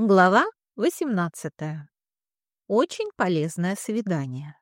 Глава 18. Очень полезное свидание.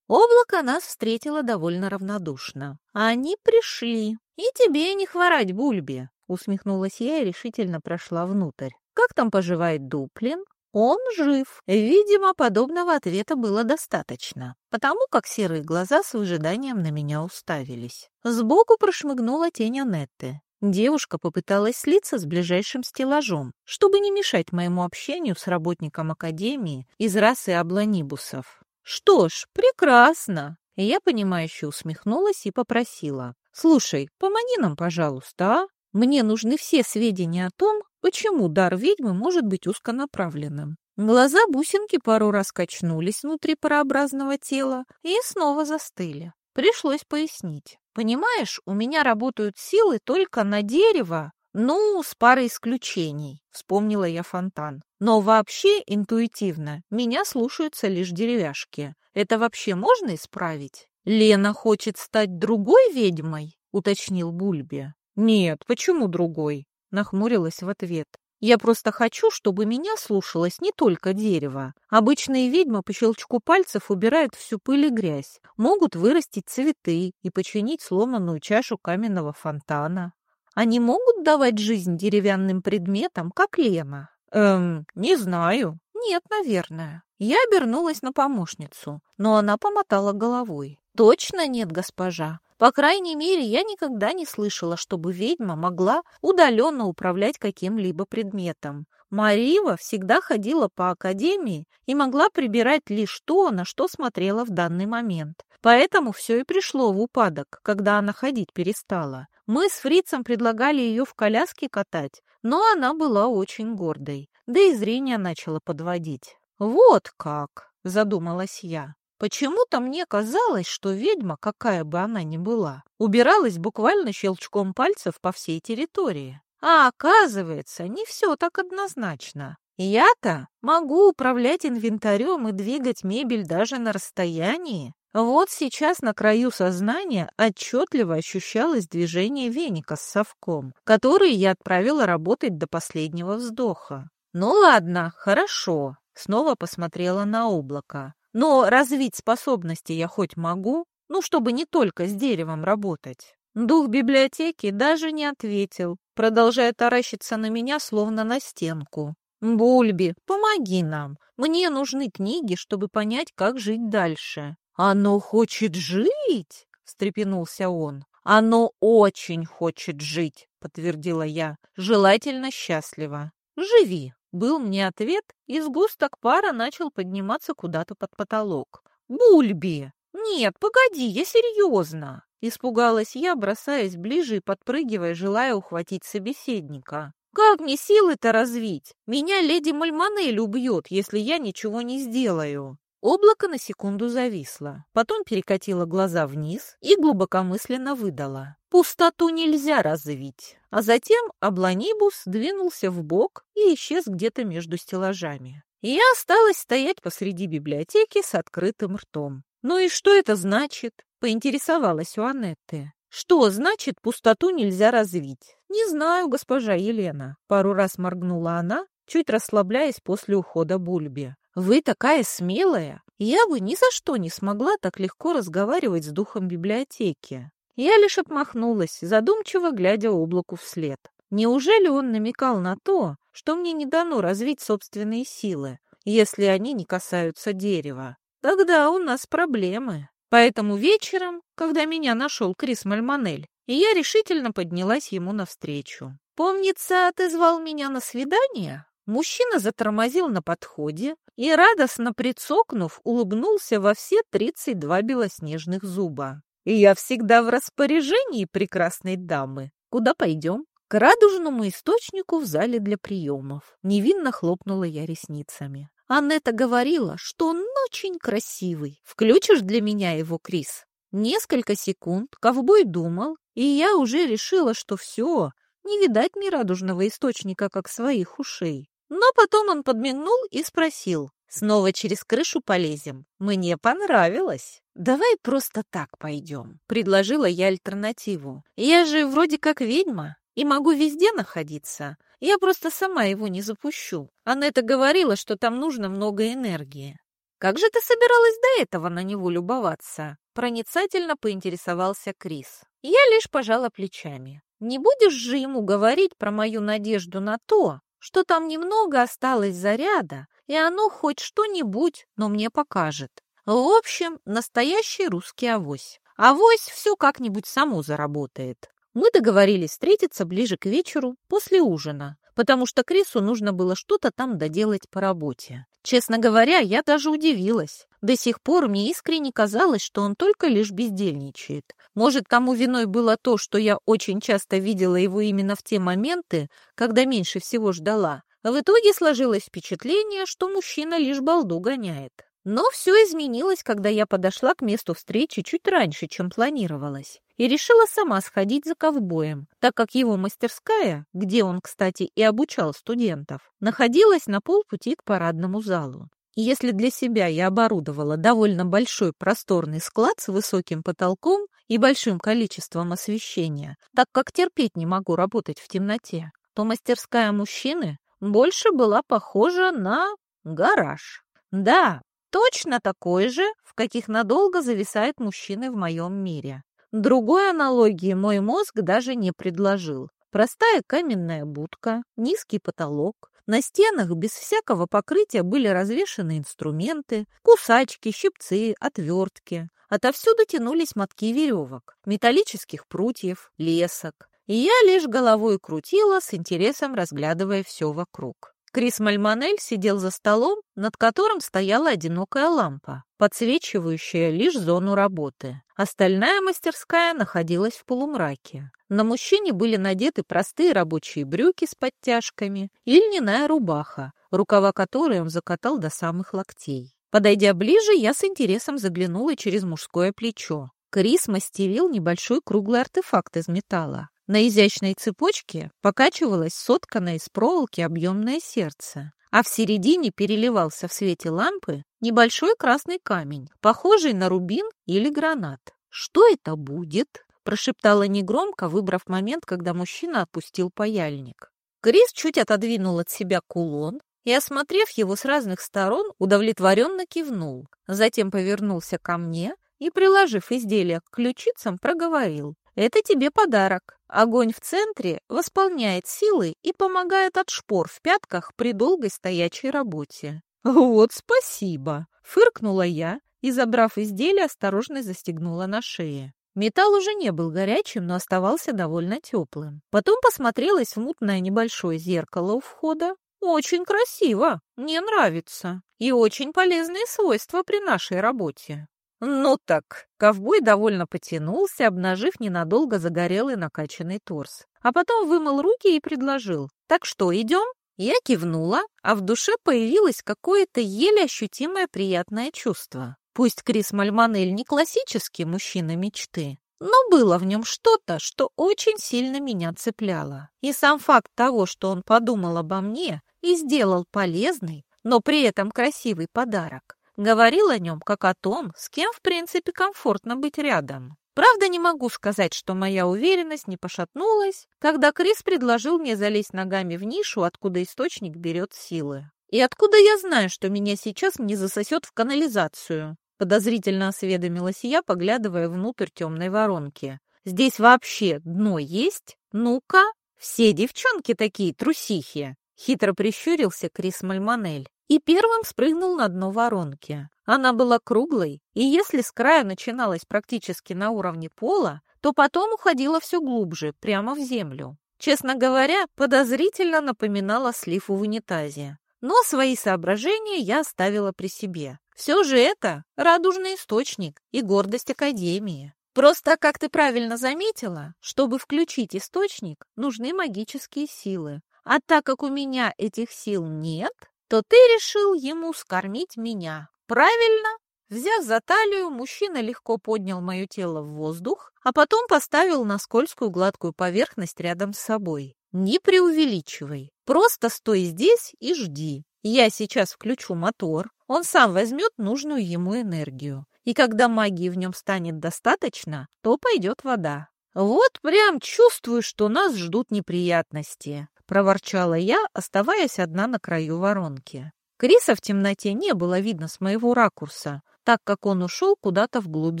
Облако нас встретило довольно равнодушно. Они пришли. И тебе не хворать, Бульби, усмехнулась я и решительно прошла внутрь. Как там поживает Дуплин? Он жив. Видимо, подобного ответа было достаточно, потому как серые глаза с выжиданием на меня уставились. Сбоку прошмыгнула тень Анетты. Девушка попыталась слиться с ближайшим стеллажом, чтобы не мешать моему общению с работником академии из расы обланибусов. «Что ж, прекрасно!» Я, понимающе усмехнулась и попросила. «Слушай, помоги нам, пожалуйста, а? Мне нужны все сведения о том, почему дар ведьмы может быть узконаправленным». Глаза бусинки пару раз качнулись внутри парообразного тела и снова застыли. Пришлось пояснить. Понимаешь, у меня работают силы только на дерево, ну, с парой исключений, вспомнила я фонтан. Но вообще, интуитивно, меня слушаются лишь деревяшки. Это вообще можно исправить? Лена хочет стать другой ведьмой? Уточнил Бульби. Нет, почему другой? Нахмурилась в ответ. Я просто хочу, чтобы меня слушалось не только дерево. Обычные ведьмы по щелчку пальцев убирают всю пыль и грязь, могут вырастить цветы и починить сломанную чашу каменного фонтана. Они могут давать жизнь деревянным предметам, как Лена? Эм, не знаю. Нет, наверное. Я обернулась на помощницу, но она помотала головой. Точно нет, госпожа. По крайней мере, я никогда не слышала, чтобы ведьма могла удаленно управлять каким-либо предметом. Марива всегда ходила по академии и могла прибирать лишь то, на что смотрела в данный момент. Поэтому все и пришло в упадок, когда она ходить перестала. Мы с фрицем предлагали ее в коляске катать, но она была очень гордой, да и зрение начало подводить. «Вот как!» — задумалась я. Почему-то мне казалось, что ведьма, какая бы она ни была, убиралась буквально щелчком пальцев по всей территории. А оказывается, не все так однозначно. Я-то могу управлять инвентарем и двигать мебель даже на расстоянии. Вот сейчас на краю сознания отчетливо ощущалось движение веника с совком, который я отправила работать до последнего вздоха. Ну ладно, хорошо. Снова посмотрела на облако. Но развить способности я хоть могу, ну, чтобы не только с деревом работать. Дух библиотеки даже не ответил, продолжая таращиться на меня, словно на стенку. «Бульби, помоги нам. Мне нужны книги, чтобы понять, как жить дальше». «Оно хочет жить?» — встрепенулся он. «Оно очень хочет жить», — подтвердила я. «Желательно счастливо. Живи». Был мне ответ, и сгусток пара начал подниматься куда-то под потолок. «Бульби! Нет, погоди, я серьезно!» Испугалась я, бросаясь ближе и подпрыгивая, желая ухватить собеседника. «Как мне силы-то развить? Меня леди Мальмонель убьет, если я ничего не сделаю!» Облако на секунду зависло, потом перекатило глаза вниз и глубокомысленно выдало. Пустоту нельзя развить. А затем Абланибус двинулся в бок и исчез где-то между стеллажами. я осталась стоять посреди библиотеки с открытым ртом. «Ну и что это значит?» — поинтересовалась у Анетты. «Что значит пустоту нельзя развить?» «Не знаю, госпожа Елена». Пару раз моргнула она, чуть расслабляясь после ухода Бульби. Вы такая смелая. Я бы ни за что не смогла так легко разговаривать с духом библиотеки. Я лишь отмахнулась, задумчиво глядя облаку вслед. Неужели он намекал на то, что мне не дано развить собственные силы, если они не касаются дерева? Тогда у нас проблемы. Поэтому вечером, когда меня нашел Крис Мальмонель, я решительно поднялась ему навстречу. «Помнится, ты звал меня на свидание?» Мужчина затормозил на подходе и, радостно прицокнув, улыбнулся во все тридцать два белоснежных зуба. «И я всегда в распоряжении прекрасной дамы. Куда пойдем?» «К радужному источнику в зале для приемов». Невинно хлопнула я ресницами. Аннета говорила, что он очень красивый. Включишь для меня его, Крис? Несколько секунд ковбой думал, и я уже решила, что все, не видать мне радужного источника, как своих ушей. Но потом он подмигнул и спросил. «Снова через крышу полезем? Мне понравилось». «Давай просто так пойдем», — предложила я альтернативу. «Я же вроде как ведьма и могу везде находиться. Я просто сама его не запущу. Анетта говорила, что там нужно много энергии. Как же ты собиралась до этого на него любоваться? Проницательно поинтересовался Крис. Я лишь пожала плечами. Не будешь же ему говорить про мою надежду на то, что там немного осталось заряда, и оно хоть что-нибудь, но мне покажет. В общем, настоящий русский авось. Авось все как-нибудь само заработает. Мы договорились встретиться ближе к вечеру, после ужина, потому что Крису нужно было что-то там доделать по работе. Честно говоря, я даже удивилась. До сих пор мне искренне казалось, что он только лишь бездельничает. Может, тому виной было то, что я очень часто видела его именно в те моменты, когда меньше всего ждала. В итоге сложилось впечатление, что мужчина лишь балду гоняет. Но все изменилось, когда я подошла к месту встречи чуть раньше, чем планировалось, и решила сама сходить за ковбоем, так как его мастерская, где он, кстати, и обучал студентов, находилась на полпути к парадному залу. Если для себя я оборудовала довольно большой просторный склад с высоким потолком и большим количеством освещения, так как терпеть не могу работать в темноте, то мастерская мужчины больше была похожа на гараж. Да, Точно такой же, в каких надолго зависают мужчины в моем мире. Другой аналогии мой мозг даже не предложил. Простая каменная будка, низкий потолок. На стенах без всякого покрытия были развешаны инструменты, кусачки, щипцы, отвертки. Отовсюду тянулись мотки веревок, металлических прутьев, лесок. И я лишь головой крутила, с интересом разглядывая все вокруг. Крис Мальмонель сидел за столом, над которым стояла одинокая лампа, подсвечивающая лишь зону работы. Остальная мастерская находилась в полумраке. На мужчине были надеты простые рабочие брюки с подтяжками и льняная рубаха, рукава которой он закатал до самых локтей. Подойдя ближе, я с интересом заглянула через мужское плечо. Крис мастерил небольшой круглый артефакт из металла. На изящной цепочке покачивалось сотканное из проволоки объемное сердце, а в середине переливался в свете лампы небольшой красный камень, похожий на рубин или гранат. «Что это будет?» – прошептала негромко, выбрав момент, когда мужчина отпустил паяльник. Крис чуть отодвинул от себя кулон и, осмотрев его с разных сторон, удовлетворенно кивнул. Затем повернулся ко мне и, приложив изделие к ключицам, проговорил. «Это тебе подарок. Огонь в центре восполняет силы и помогает от шпор в пятках при долгой стоячей работе. «Вот спасибо!» — фыркнула я и, забрав изделие, осторожно застегнула на шее. Металл уже не был горячим, но оставался довольно теплым. Потом посмотрелась в мутное небольшое зеркало у входа. Очень красиво, мне нравится. И очень полезные свойства при нашей работе. «Ну так!» Ковбой довольно потянулся, обнажив ненадолго загорелый накачанный торс. А потом вымыл руки и предложил. «Так что, идем?» Я кивнула, а в душе появилось какое-то еле ощутимое приятное чувство. Пусть Крис Мальманель не классический мужчина мечты, но было в нем что-то, что очень сильно меня цепляло. И сам факт того, что он подумал обо мне и сделал полезный, но при этом красивый подарок, Говорил о нем как о том, с кем, в принципе, комфортно быть рядом. Правда, не могу сказать, что моя уверенность не пошатнулась, когда Крис предложил мне залезть ногами в нишу, откуда источник берет силы. И откуда я знаю, что меня сейчас не засосет в канализацию? Подозрительно осведомилась я, поглядывая внутрь темной воронки. Здесь вообще дно есть? Ну-ка, все девчонки такие трусихи. Хитро прищурился Крис Мальмонель и первым спрыгнул на дно воронки. Она была круглой, и если с края начиналась практически на уровне пола, то потом уходила все глубже, прямо в землю. Честно говоря, подозрительно напоминала слив в унитазе. Но свои соображения я оставила при себе. Все же это радужный источник и гордость Академии. Просто, как ты правильно заметила, чтобы включить источник, нужны магические силы. А так как у меня этих сил нет, то ты решил ему скормить меня. Правильно? Взяв за талию, мужчина легко поднял мое тело в воздух, а потом поставил на скользкую гладкую поверхность рядом с собой. Не преувеличивай. Просто стой здесь и жди. Я сейчас включу мотор, он сам возьмет нужную ему энергию. И когда магии в нем станет достаточно, то пойдет вода. Вот прям чувствую, что нас ждут неприятности. — проворчала я, оставаясь одна на краю воронки. Криса в темноте не было видно с моего ракурса, так как он ушел куда-то вглубь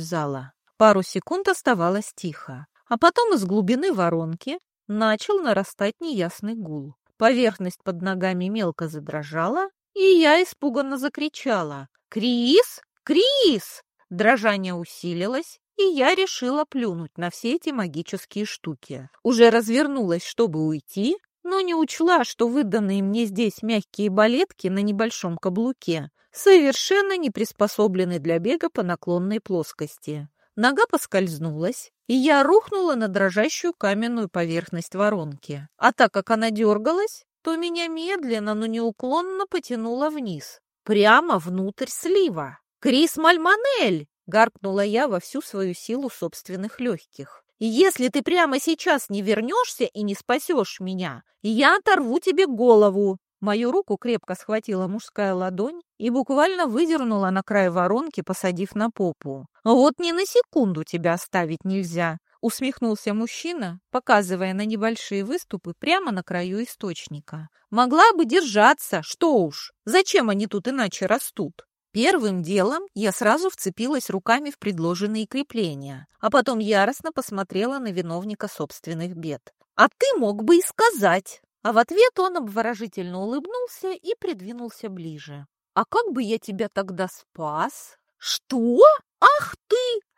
зала. Пару секунд оставалось тихо, а потом из глубины воронки начал нарастать неясный гул. Поверхность под ногами мелко задрожала, и я испуганно закричала «Крис! Крис!». Дрожание усилилось, и я решила плюнуть на все эти магические штуки. Уже развернулась, чтобы уйти, но не учла, что выданные мне здесь мягкие балетки на небольшом каблуке совершенно не приспособлены для бега по наклонной плоскости. Нога поскользнулась, и я рухнула на дрожащую каменную поверхность воронки. А так как она дергалась, то меня медленно, но неуклонно потянуло вниз, прямо внутрь слива. «Крис Мальманель!» — гаркнула я во всю свою силу собственных легких. «Если ты прямо сейчас не вернешься и не спасешь меня, я оторву тебе голову!» Мою руку крепко схватила мужская ладонь и буквально выдернула на край воронки, посадив на попу. «Вот ни на секунду тебя оставить нельзя!» усмехнулся мужчина, показывая на небольшие выступы прямо на краю источника. «Могла бы держаться, что уж! Зачем они тут иначе растут?» Первым делом я сразу вцепилась руками в предложенные крепления, а потом яростно посмотрела на виновника собственных бед. «А ты мог бы и сказать!» А в ответ он обворожительно улыбнулся и придвинулся ближе. «А как бы я тебя тогда спас?» «Что? Ах ты!»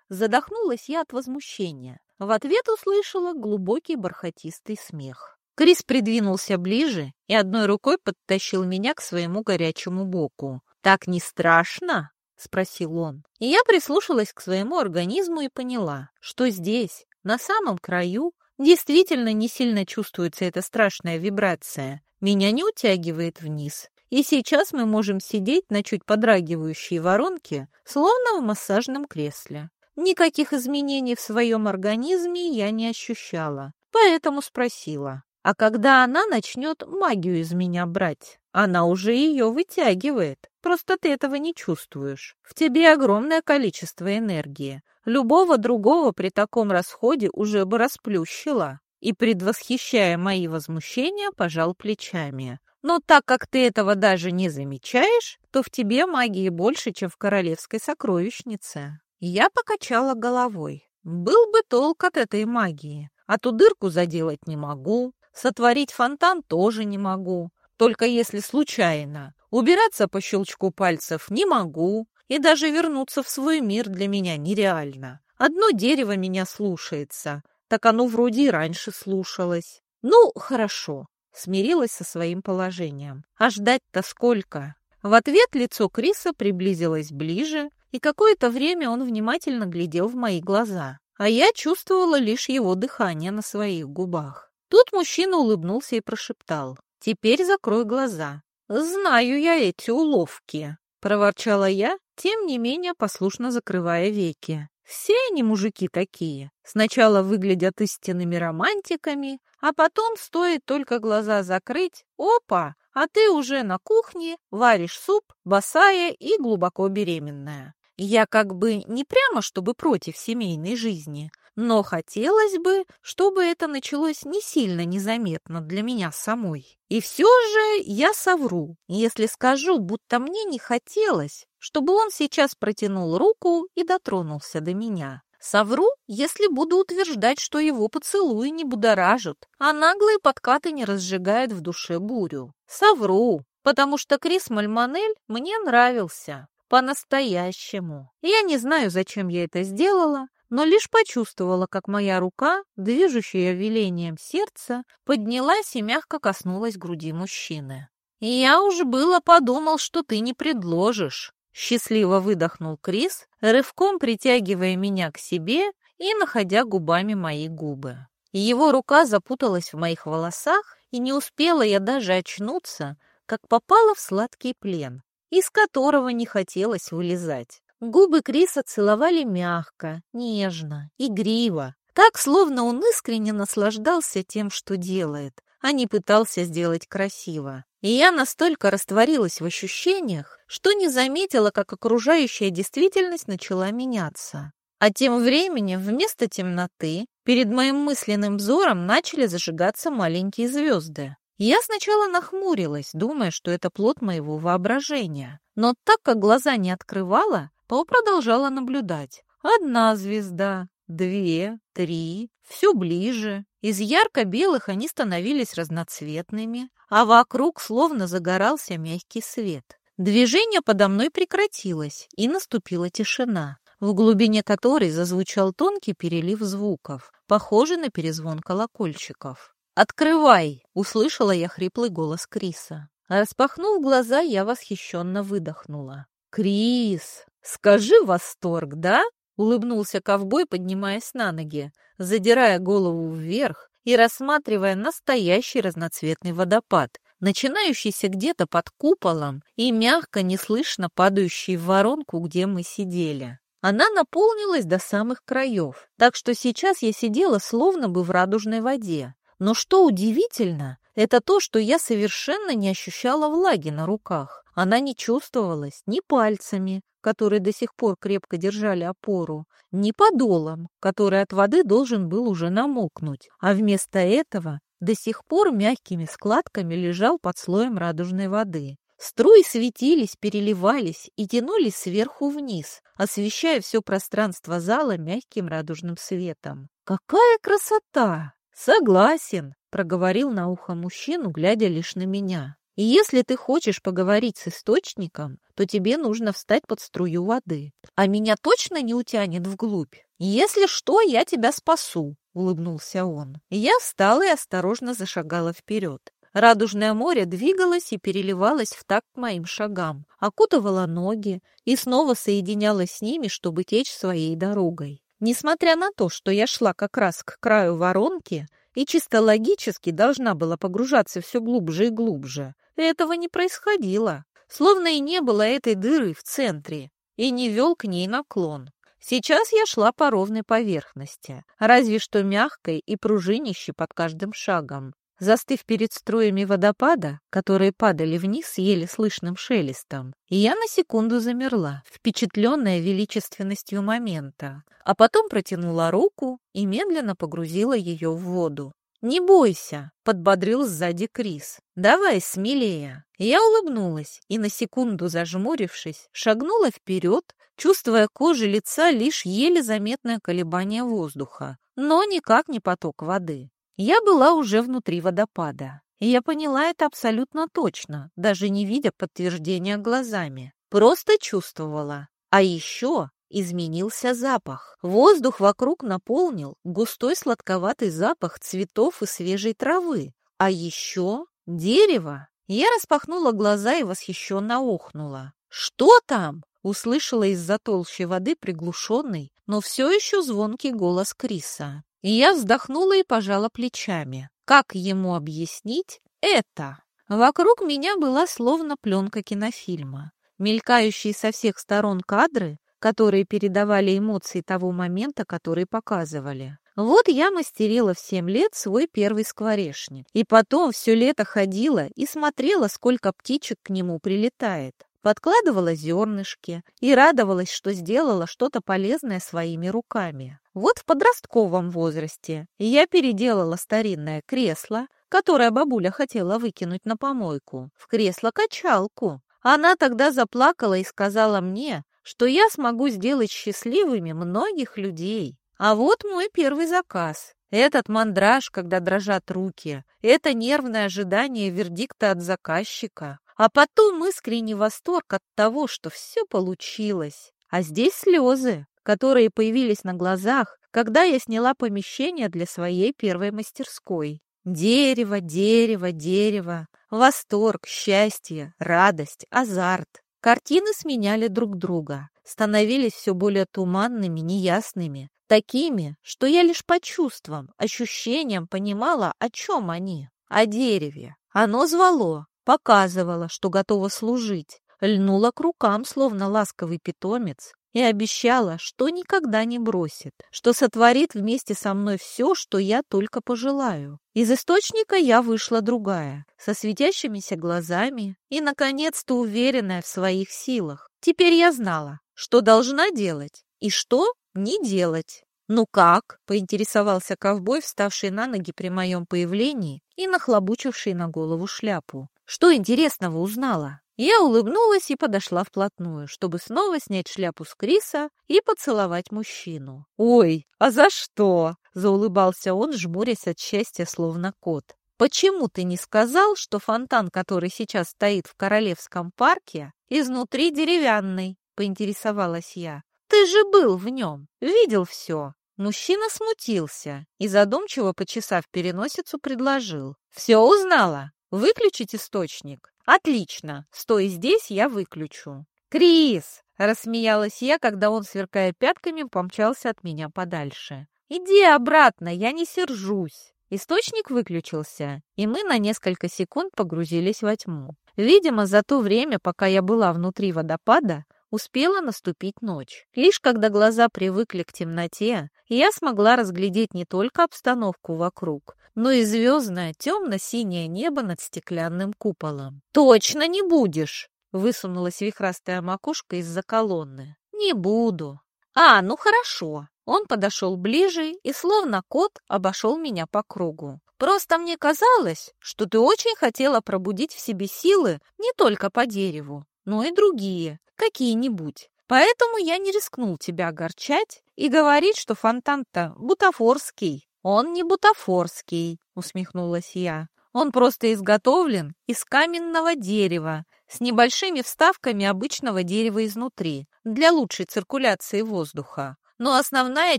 Задохнулась я от возмущения. В ответ услышала глубокий бархатистый смех. Крис придвинулся ближе и одной рукой подтащил меня к своему горячему боку. «Так не страшно?» — спросил он. И я прислушалась к своему организму и поняла, что здесь, на самом краю, Действительно не сильно чувствуется эта страшная вибрация. Меня не утягивает вниз. И сейчас мы можем сидеть на чуть подрагивающей воронке, словно в массажном кресле. Никаких изменений в своем организме я не ощущала, поэтому спросила, а когда она начнет магию из меня брать? Она уже ее вытягивает, просто ты этого не чувствуешь. В тебе огромное количество энергии, Любого другого при таком расходе уже бы расплющила и, предвосхищая мои возмущения, пожал плечами. Но так как ты этого даже не замечаешь, то в тебе магии больше, чем в королевской сокровищнице. Я покачала головой. Был бы толк от этой магии. А ту дырку заделать не могу, сотворить фонтан тоже не могу. Только если случайно. Убираться по щелчку пальцев не могу, и даже вернуться в свой мир для меня нереально. Одно дерево меня слушается, так оно вроде и раньше слушалось. Ну, хорошо, смирилась со своим положением. А ждать-то сколько? В ответ лицо Криса приблизилось ближе, и какое-то время он внимательно глядел в мои глаза, а я чувствовала лишь его дыхание на своих губах. Тут мужчина улыбнулся и прошептал. «Теперь закрой глаза. Знаю я эти уловки», — проворчала я тем не менее послушно закрывая веки. Все они мужики такие. Сначала выглядят истинными романтиками, а потом стоит только глаза закрыть, опа, а ты уже на кухне варишь суп, босая и глубоко беременная. Я как бы не прямо чтобы против семейной жизни, но хотелось бы, чтобы это началось не сильно незаметно для меня самой. И все же я совру, если скажу, будто мне не хотелось, чтобы он сейчас протянул руку и дотронулся до меня. Совру, если буду утверждать, что его поцелуи не будоражат, а наглые подкаты не разжигают в душе бурю. Совру, потому что Крис Мальманель мне нравился. По-настоящему. Я не знаю, зачем я это сделала, но лишь почувствовала, как моя рука, движущая велением сердца, поднялась и мягко коснулась груди мужчины. «Я уж было подумал, что ты не предложишь», — счастливо выдохнул Крис, рывком притягивая меня к себе и находя губами мои губы. Его рука запуталась в моих волосах, и не успела я даже очнуться, как попала в сладкий плен, из которого не хотелось вылезать. Губы Криса целовали мягко, нежно, игриво, так, словно он искренне наслаждался тем, что делает, а не пытался сделать красиво. И я настолько растворилась в ощущениях, что не заметила, как окружающая действительность начала меняться. А тем временем вместо темноты перед моим мысленным взором начали зажигаться маленькие звезды. Я сначала нахмурилась, думая, что это плод моего воображения. Но так как глаза не открывала, то продолжала наблюдать. Одна звезда, две, три, все ближе. Из ярко-белых они становились разноцветными, а вокруг словно загорался мягкий свет. Движение подо мной прекратилось, и наступила тишина, в глубине которой зазвучал тонкий перелив звуков, похожий на перезвон колокольчиков. «Открывай!» — услышала я хриплый голос Криса. Распахнув глаза, я восхищенно выдохнула. «Крис, скажи восторг, да?» — улыбнулся ковбой, поднимаясь на ноги, задирая голову вверх и рассматривая настоящий разноцветный водопад, начинающийся где-то под куполом и мягко, неслышно падающий в воронку, где мы сидели. Она наполнилась до самых краев, так что сейчас я сидела словно бы в радужной воде, но что удивительно, это то, что я совершенно не ощущала влаги на руках. Она не чувствовалась ни пальцами, которые до сих пор крепко держали опору, ни подолом, который от воды должен был уже намокнуть, а вместо этого до сих пор мягкими складками лежал под слоем радужной воды. Струи светились, переливались и тянулись сверху вниз, освещая все пространство зала мягким радужным светом. «Какая красота!» «Согласен», — проговорил на ухо мужчину, глядя лишь на меня. «И если ты хочешь поговорить с источником, то тебе нужно встать под струю воды. А меня точно не утянет вглубь? Если что, я тебя спасу», — улыбнулся он. Я встала и осторожно зашагала вперед. Радужное море двигалось и переливалось в такт моим шагам, окутывало ноги и снова соединялось с ними, чтобы течь своей дорогой. Несмотря на то, что я шла как раз к краю воронки и чисто логически должна была погружаться все глубже и глубже, этого не происходило. Словно и не было этой дыры в центре, и не вел к ней наклон. Сейчас я шла по ровной поверхности, разве что мягкой и пружинищей под каждым шагом. Застыв перед струями водопада, которые падали вниз еле слышным шелестом, я на секунду замерла, впечатленная величественностью момента, а потом протянула руку и медленно погрузила ее в воду. «Не бойся», — подбодрил сзади Крис. «Давай смелее». Я улыбнулась и, на секунду зажмурившись, шагнула вперед, чувствуя кожей лица лишь еле заметное колебание воздуха, но никак не поток воды. Я была уже внутри водопада, и я поняла это абсолютно точно, даже не видя подтверждения глазами. Просто чувствовала. А еще изменился запах. Воздух вокруг наполнил густой сладковатый запах цветов и свежей травы. А еще дерево. Я распахнула глаза и восхищенно охнула. «Что там?» — услышала из-за толщи воды приглушенный, но все еще звонкий голос Криса. И я вздохнула и пожала плечами. Как ему объяснить это? Вокруг меня была словно пленка кинофильма. Мелькающие со всех сторон кадры, которые передавали эмоции того момента, который показывали. Вот я мастерила в семь лет свой первый скворечник. И потом все лето ходила и смотрела, сколько птичек к нему прилетает подкладывала зернышки и радовалась, что сделала что-то полезное своими руками. Вот в подростковом возрасте я переделала старинное кресло, которое бабуля хотела выкинуть на помойку, в кресло-качалку. Она тогда заплакала и сказала мне, что я смогу сделать счастливыми многих людей. А вот мой первый заказ. Этот мандраж, когда дрожат руки, это нервное ожидание вердикта от заказчика. А потом искренний восторг от того, что все получилось. А здесь слезы, которые появились на глазах, когда я сняла помещение для своей первой мастерской. Дерево, дерево, дерево, восторг, счастье, радость, азарт. Картины сменяли друг друга, становились все более туманными, неясными, такими, что я лишь по чувствам, ощущениям понимала, о чем они. О дереве. Оно звало, показывала, что готова служить, льнула к рукам, словно ласковый питомец, и обещала, что никогда не бросит, что сотворит вместе со мной все, что я только пожелаю. Из источника я вышла другая, со светящимися глазами и, наконец-то, уверенная в своих силах. Теперь я знала, что должна делать и что не делать. «Ну как?» — поинтересовался ковбой, вставший на ноги при моем появлении и нахлобучивший на голову шляпу. «Что интересного узнала?» Я улыбнулась и подошла вплотную, чтобы снова снять шляпу с Криса и поцеловать мужчину. «Ой, а за что?» — заулыбался он, жмурясь от счастья, словно кот. «Почему ты не сказал, что фонтан, который сейчас стоит в Королевском парке, изнутри деревянный?» — поинтересовалась я. «Ты же был в нем, видел все». Мужчина смутился и, задумчиво почесав переносицу, предложил. «Все узнала? Выключить источник?» «Отлично! Стой здесь, я выключу». «Крис!» — рассмеялась я, когда он, сверкая пятками, помчался от меня подальше. «Иди обратно, я не сержусь». Источник выключился, и мы на несколько секунд погрузились во тьму. Видимо, за то время, пока я была внутри водопада, успела наступить ночь. Лишь когда глаза привыкли к темноте, я смогла разглядеть не только обстановку вокруг, но и звездное темно-синее небо над стеклянным куполом. «Точно не будешь!» — высунулась вихрастая макушка из-за колонны. «Не буду». «А, ну хорошо». Он подошел ближе и, словно кот, обошел меня по кругу. «Просто мне казалось, что ты очень хотела пробудить в себе силы не только по дереву, но и другие, какие-нибудь. Поэтому я не рискнул тебя огорчать и говорить, что фонтан-то бутафорский. Он не бутафорский, усмехнулась я. Он просто изготовлен из каменного дерева с небольшими вставками обычного дерева изнутри для лучшей циркуляции воздуха. Но основная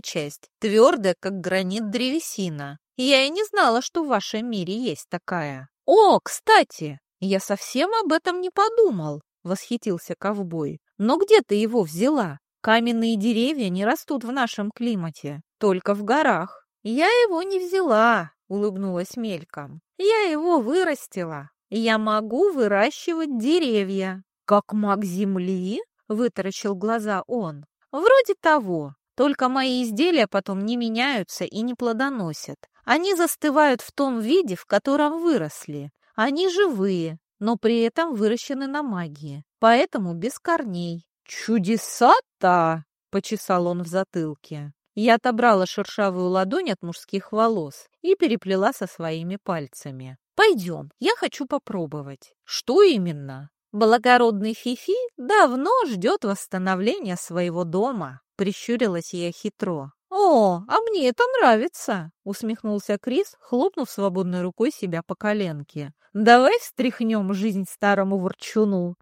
часть твердая, как гранит древесина. Я и не знала, что в вашем мире есть такая. О, кстати, я совсем об этом не подумал восхитился ковбой. «Но где ты его взяла? Каменные деревья не растут в нашем климате, только в горах». «Я его не взяла», — улыбнулась мельком. «Я его вырастила. Я могу выращивать деревья». «Как маг земли?» — вытаращил глаза он. «Вроде того. Только мои изделия потом не меняются и не плодоносят. Они застывают в том виде, в котором выросли. Они живые, но при этом выращены на магии, поэтому без корней. «Чудеса-то!» — почесал он в затылке. Я отобрала шершавую ладонь от мужских волос и переплела со своими пальцами. «Пойдем, я хочу попробовать». «Что именно?» «Благородный Фифи давно ждет восстановления своего дома», — прищурилась я хитро. «О, а мне это нравится!» — усмехнулся Крис, хлопнув свободной рукой себя по коленке. «Давай встряхнем жизнь старому ворчуну.